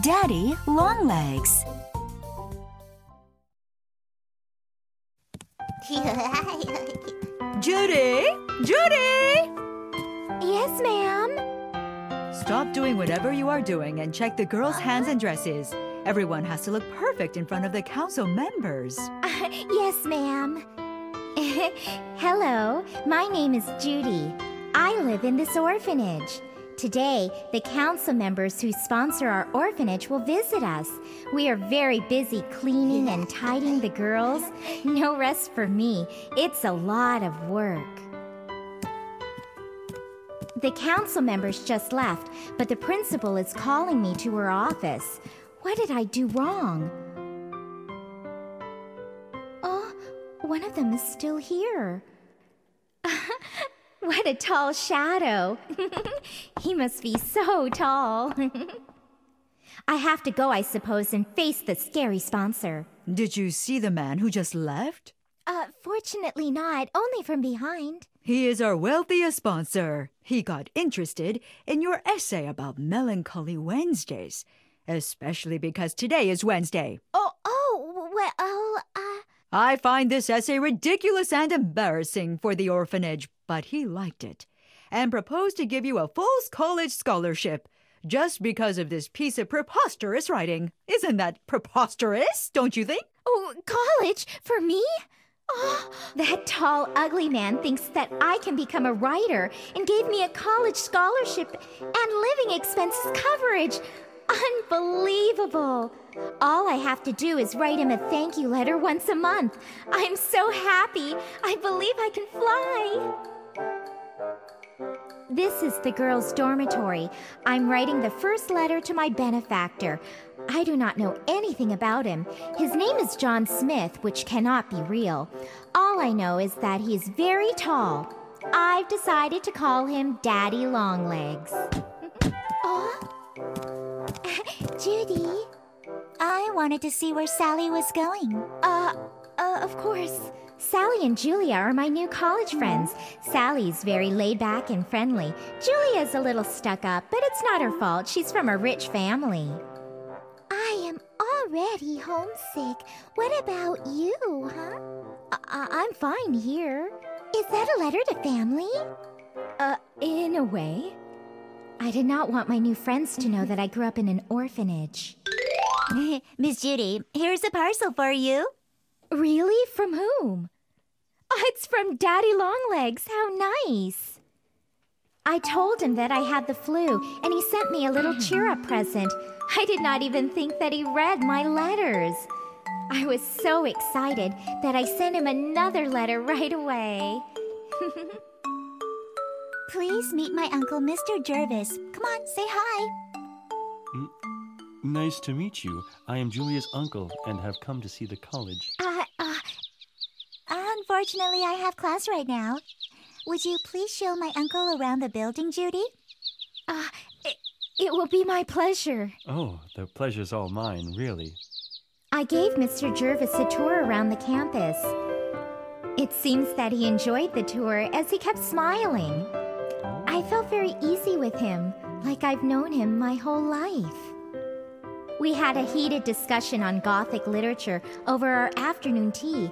Daddy Longlegs. Judy! Judy! Yes, ma'am. Stop doing whatever you are doing and check the girls' hands and dresses. Everyone has to look perfect in front of the council members. Uh, yes, ma'am. Hello, my name is Judy. I live in this orphanage. Today, the council members who sponsor our orphanage will visit us. We are very busy cleaning and tidying the girls. No rest for me. It's a lot of work. The council members just left, but the principal is calling me to her office. What did I do wrong? Oh, one of them is still here. what a tall shadow. he must be so tall. I have to go, I suppose, and face the scary sponsor. Did you see the man who just left? Uh, fortunately not, only from behind. He is our wealthiest sponsor. He got interested in your essay about Melancholy Wednesdays, especially because today is Wednesday. Oh, oh, well, uh. I find this essay ridiculous and embarrassing for the orphanage, but he liked it and proposed to give you a full college scholarship just because of this piece of preposterous writing. Isn't that preposterous, don't you think? Oh, college? For me? Oh, that tall, ugly man thinks that I can become a writer and gave me a college scholarship and living expenses coverage. Unbelievable. All I have to do is write him a thank you letter once a month. I'm so happy. I believe I can fly. This is the girls' dormitory. I'm writing the first letter to my benefactor. I do not know anything about him. His name is John Smith, which cannot be real. All I know is that he is very tall. I've decided to call him Daddy Longlegs. oh? Judy? I wanted to see where Sally was going. Uh, uh, of course. Sally and Julia are my new college friends. Sally's very laid back and friendly. Julia's a little stuck up, but it's not her fault. She's from a rich family. I am already homesick. What about you, huh? I- I'm fine here. Is that a letter to family? Uh, in a way. I did not want my new friends to know that I grew up in an orphanage. Miss Judy, here's a parcel for you. Really? From whom? Oh, it's from Daddy Longlegs. How nice. I told him that I had the flu, and he sent me a little cheer up present. I did not even think that he read my letters. I was so excited that I sent him another letter right away. Please meet my uncle, Mr. Jervis. Come on, say hi. Mm, nice to meet you. I am Julia's uncle and have come to see the college. Uh, uh, Unfortunately, I have class right now. Would you please show my uncle around the building, Judy? uh, it, it will be my pleasure. Oh, the pleasure's all mine, really. I gave Mr. Jervis a tour around the campus. It seems that he enjoyed the tour as he kept smiling. I felt very easy with him, like I've known him my whole life. We had a heated discussion on Gothic literature over our afternoon tea.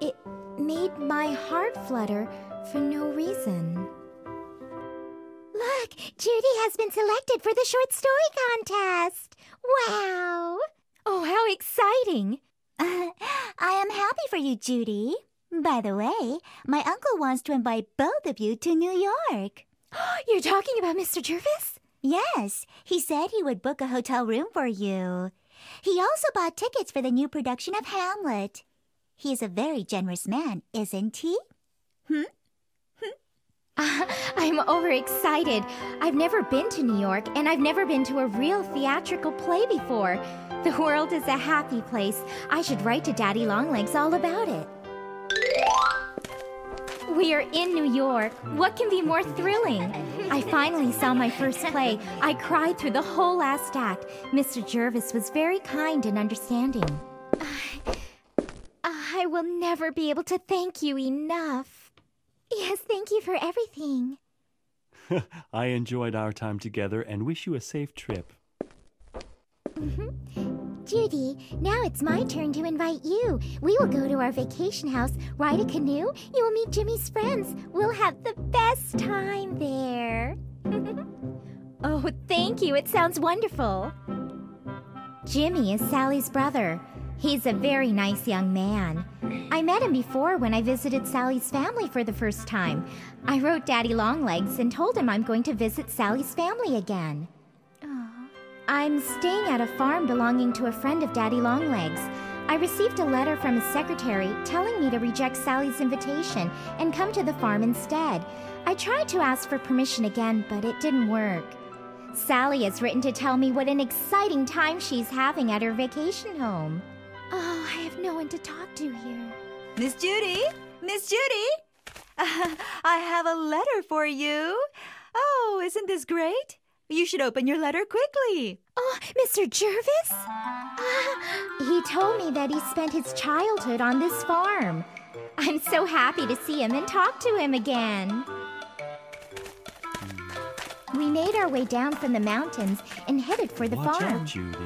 It made my heart flutter for no reason. Look, Judy has been selected for the short story contest. Wow! Oh, how exciting! I am happy for you, Judy. By the way, my uncle wants to invite both of you to New York. You're talking about Mr. Jervis? Yes, he said he would book a hotel room for you. He also bought tickets for the new production of Hamlet. He is a very generous man, isn't he? Hmm? Uh, I'm overexcited. I've never been to New York, and I've never been to a real theatrical play before. The world is a happy place. I should write to Daddy Longlegs all about it. We are in New York. What can be more thrilling? I finally saw my first play. I cried through the whole last act. Mr. Jervis was very kind and understanding. I will never be able to thank you enough. Yes, thank you for everything. I enjoyed our time together and wish you a safe trip. Mm-hmm. Judy, now it's my turn to invite you. We will go to our vacation house, ride a canoe. You will meet Jimmy's friends. We'll have the best time there. oh, thank you. It sounds wonderful. Jimmy is Sally's brother. He's a very nice young man. I met him before when I visited Sally's family for the first time. I wrote Daddy Longlegs and told him I'm going to visit Sally's family again. I'm staying at a farm belonging to a friend of Daddy Longlegs. I received a letter from his secretary telling me to reject Sally's invitation and come to the farm instead. I tried to ask for permission again, but it didn't work. Sally has written to tell me what an exciting time she's having at her vacation home. Oh, I have no one to talk to here. Miss Judy? Miss Judy? I have a letter for you. Oh, isn't this great? You should open your letter quickly. Oh, Mr. Jervis? Ah, he told me that he spent his childhood on this farm. I'm so happy to see him and talk to him again. We made our way down from the mountains and headed for the Watch farm. out, Judy.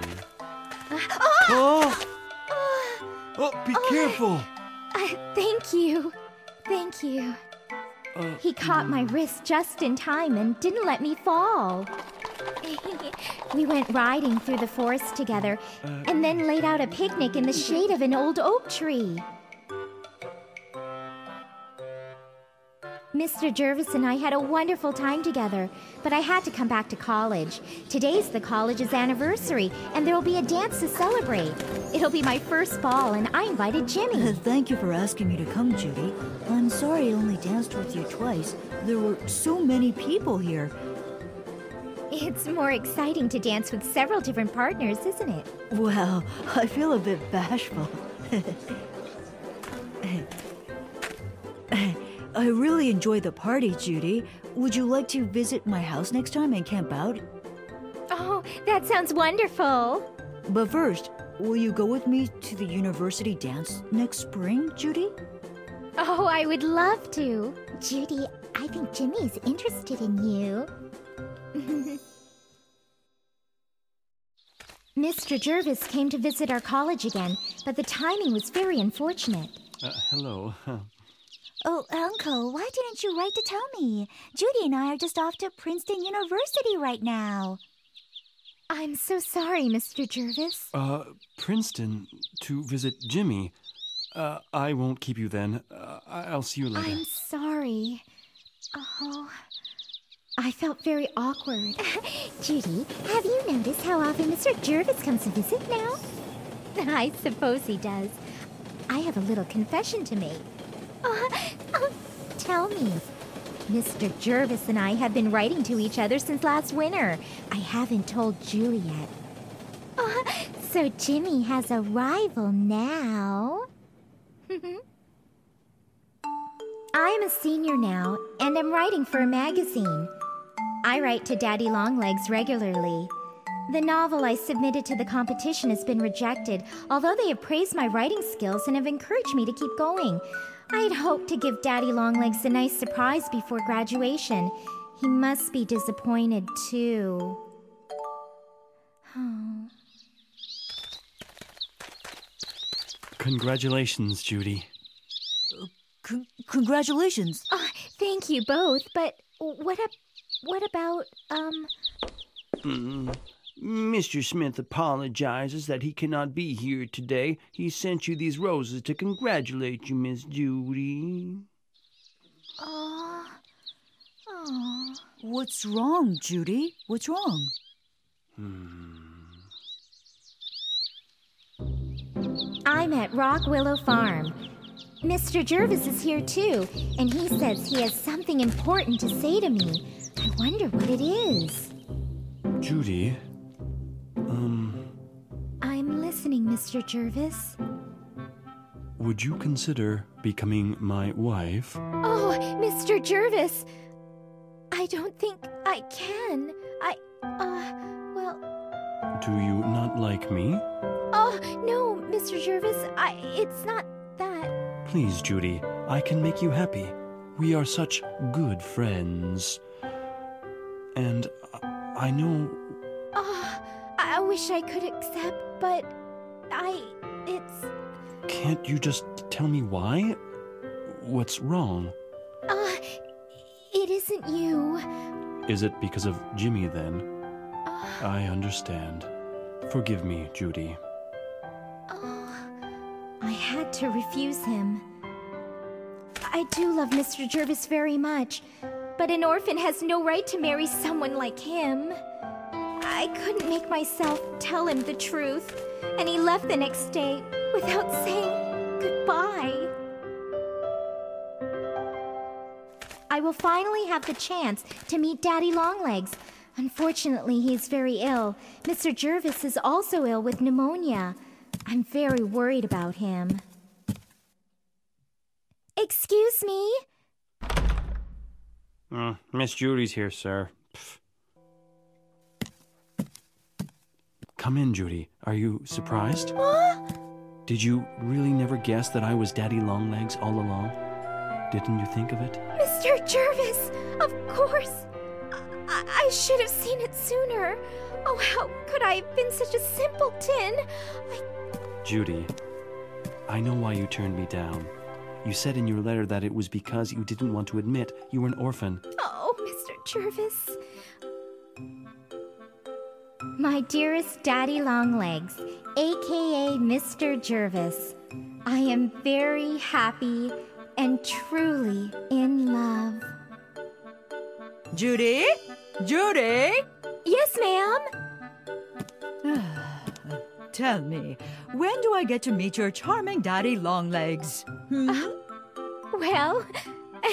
Oh! Oh, be careful! Uh, thank you. Thank you. Uh, He caught my wrist just in time and didn't let me fall. we went riding through the forest together and then laid out a picnic in the shade of an old oak tree. Mr. Jervis and I had a wonderful time together, but I had to come back to college. Today's the college's anniversary, and there will be a dance to celebrate. It'll be my first ball, and I invited Jimmy. Thank you for asking me to come, Judy. I'm sorry I only danced with you twice. There were so many people here. It's more exciting to dance with several different partners, isn't it? Well, I feel a bit bashful. I really enjoy the party, Judy. Would you like to visit my house next time and camp out? Oh, that sounds wonderful. But first, will you go with me to the university dance next spring, Judy? Oh, I would love to. Judy, I think Jimmy's interested in you. Mr. Jervis came to visit our college again, but the timing was very unfortunate. Uh, hello. Oh, Uncle, why didn't you write to tell me? Judy and I are just off to Princeton University right now. I'm so sorry, Mr. Jervis. Uh, Princeton to visit Jimmy. Uh, I won't keep you then. Uh, I'll see you later. I'm sorry. Oh, I felt very awkward. Judy, have you noticed how often Mr. Jervis comes to visit now? I suppose he does. I have a little confession to make. Uh, uh, tell me. Mr. Jervis and I have been writing to each other since last winter. I haven't told Julie yet. Uh, so Jimmy has a rival now. I'm a senior now, and I'm writing for a magazine. I write to Daddy Longlegs regularly. The novel I submitted to the competition has been rejected, although they have praised my writing skills and have encouraged me to keep going. I had hoped to give Daddy Longlegs a nice surprise before graduation. He must be disappointed, too. Oh. Congratulations, Judy. Uh, con- congratulations. Oh, thank you both, but what ab- what about um Mm. Mr. Smith apologizes that he cannot be here today. He sent you these roses to congratulate you, Miss Judy. oh oh What's wrong, Judy? What's wrong? I'm at Lock Willow Farm. Mr. Jervis is here too, and he says he has something important to say to me. I wonder what it is. Judy, um, I'm listening, Mr. Jervis. would you consider becoming my wife? Oh, Mr. Jervis! I don't think I can. I, uh, well, Do you not like me? oh, no, Mr. Jervis, I, it's not that. Please, Judy, I can make you happy. We are such good friends. And I- know. Oh, I, I wish I could accept, but I. It's. Can't you just tell me why? What's wrong? Uh. It isn't you. Is it because of Jimmy then? Uh, I understand. Forgive me, Judy. oh. I had to refuse him. I do love Mr. Jervis very much, but an orphan has no right to marry someone like him. I couldn't make myself tell him the truth, and he left the next day without saying goodbye. I will finally have the chance to meet Daddy Longlegs. Unfortunately, he is very ill. Mr. Jervis is also ill with pneumonia. I'm very worried about him. Excuse me? Uh, Miss Judy's here, sir. Pff. Come in, Judy. Are you surprised? Did you really never guess that I was Daddy Longlegs all along? Didn't you think of it? Mr. Jervis! Of course! I, I should have seen it sooner. Oh, how could I have been such a simpleton? I. Judy, I know why you turned me down. You said in your letter that it was because you didn't want to admit you were an orphan. Oh, Mr. Jervis. My dearest Daddy Longlegs, aka Mr. Jervis, I am very happy and truly in love. Judy? Judy? Yes, ma'am. Tell me, when do I get to meet your charming daddy Longlegs? Hmm? Well,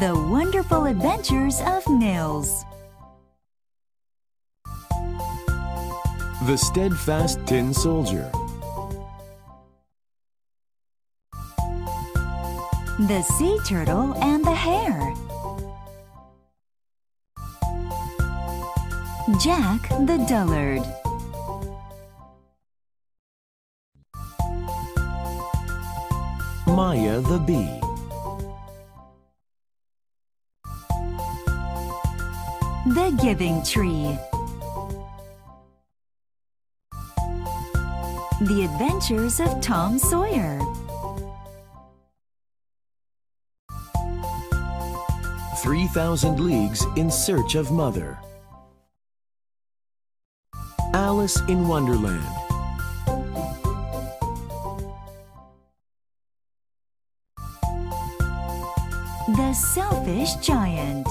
The Wonderful Adventures of Nils. The Steadfast Tin Soldier. The Sea Turtle and the Hare. Jack the Dullard. Maya the Bee. The Giving Tree. The Adventures of Tom Sawyer. Three Thousand Leagues in Search of Mother. Alice in Wonderland. The Selfish Giant.